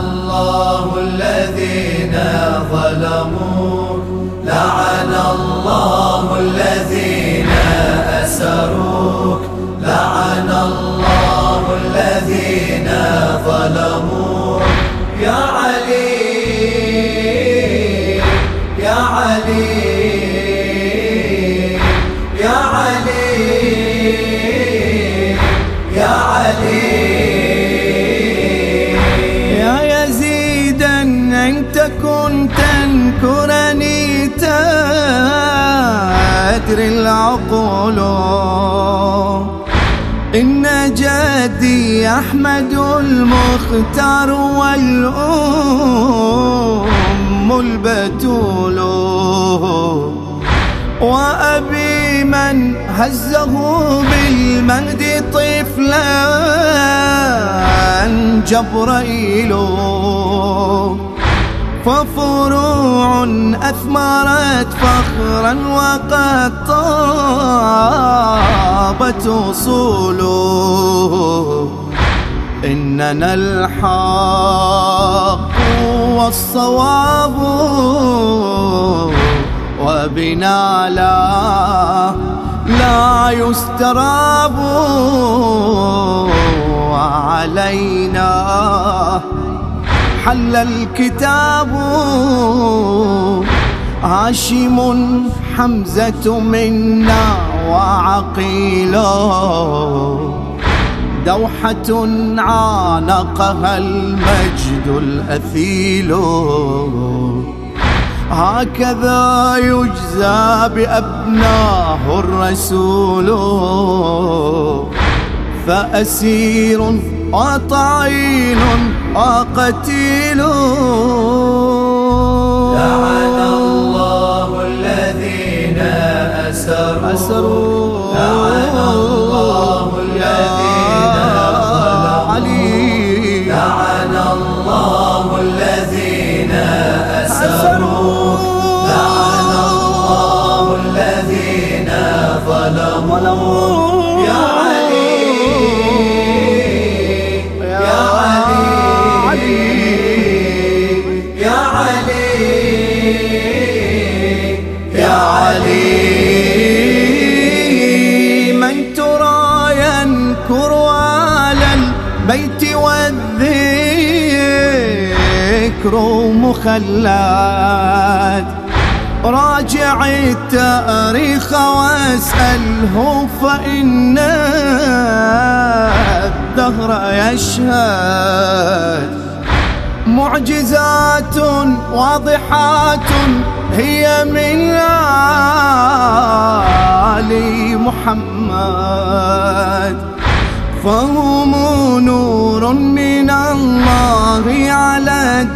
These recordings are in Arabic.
الله الذين ظلموك لعن الله الذين أسروك. لعن الله الذين ظلموك. يا علي يا علي. تنكرني تدري العقول. إن جدي أحمد المختار والأم البتول. وأبي من هزه بالمهد طفلا جبريل ففروع أثمرت فخرا وقد طابت أصوله. إننا الحق والصواب وبنا لا لا يستراب. وعلينا حل الكتاب. هاشم حمزة منا وعقيل. دوحة عانقها المجد الأثيل. هكذا يجزى بأبناه الرسول. فأسير وطعين وقتيل. لعن الله الذين أسروا, أسروا. البيت والذكر مخلد. راجع التاريخ واسأله فإن الدهر يشهد. معجزات واضحات هي من آل محمد. فهم نور من الله على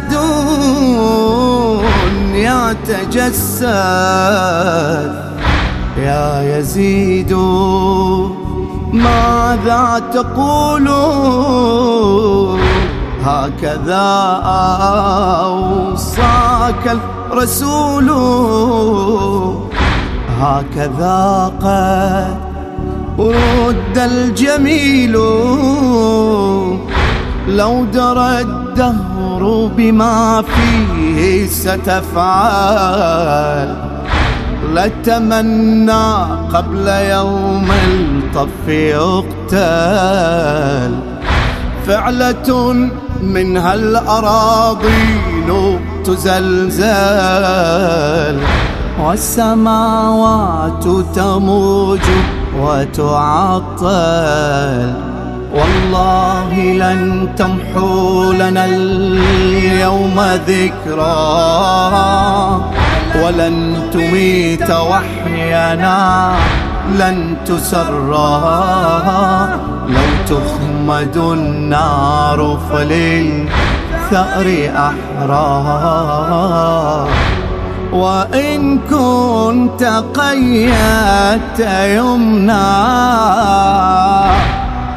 الدنيا تجسد يا يزيد ماذا تقول؟ هكذا أوصاك الرسول. هكذا قد رد الجميل لو درى الدهر بما فيه ستفعل. لتمنى قبل يوم الطف يقتل. فعلة منها الأراضين تزلزل. والسماوات تموج وتعطل. والله لن تمحو لنا اليوم ذكرى ولن تميت وحينا لن تسرى لو تخمد النار فللثأر أحرى وإن كنت قيدت يمنى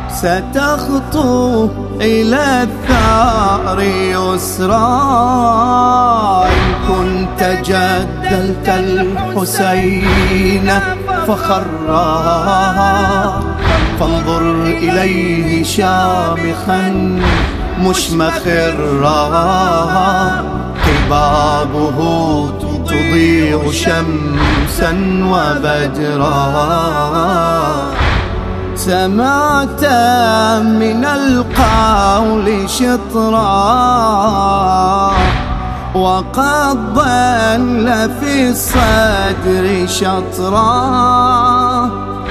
ستخطو إلى الثار يسرى إن كنت جدلت الحسين فخرا. فانظر إليه شامخا مش مخرا قبابه تضيء شمسا وبدرا. سمعت من القول شطرا. وقد ضل في الصدر شطرا.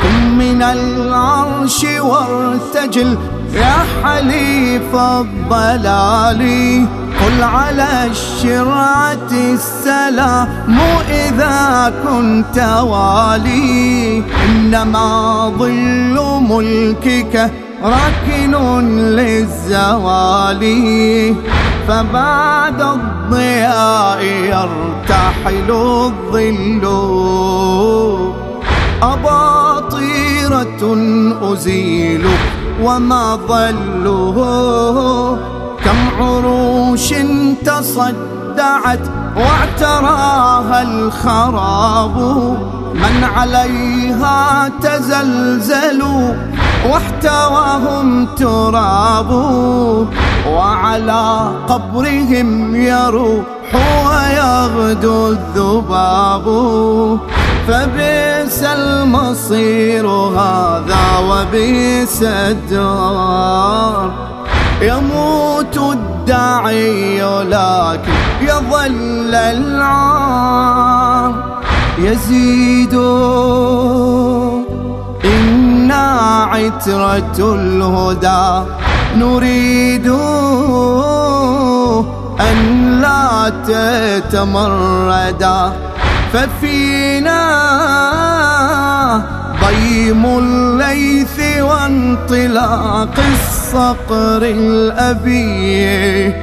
قم من العرش وارتجل يا حليف الضلال. قل على الشرعة السلام إذا كنت والي. إنما ظل ملكك راكن للزوال فبعد الضياء يرتحل الظل. أباطيرة أزيل وما ظله. كم عروش تصدعت واعتراها الخراب من عليها تزلزلوا واحتواهم تراب وعلى قبرهم يروح ويغدو الذباب. فبئس المصير هذا وبئس الدار. يموت الداعي لكن يظل العار. يزيد إنا عترة الهدى. نريد أن لا تتمردا ففينا ضيم الليث وانطلاق الصقر الأبي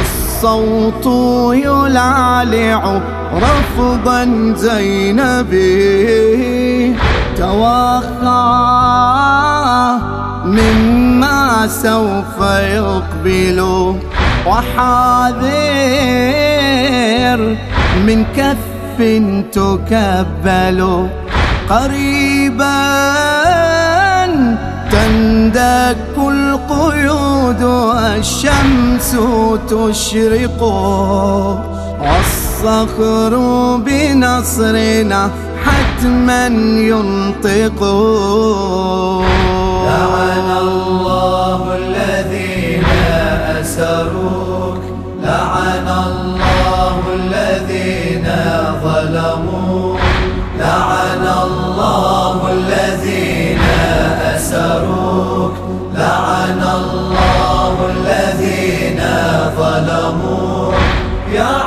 الصوت يلعلع رفضا زينبي. توخى مما سوف يقبل. وحاذر من كف تكبل. قريبا تندك القيود والشمس تشرق. والصخر بنصرنا حتما ينطق. لعن الله الذين أسروك. لعن الله الذين ظلموا لعن الله أسروك لعن الله الذين ظلموا يا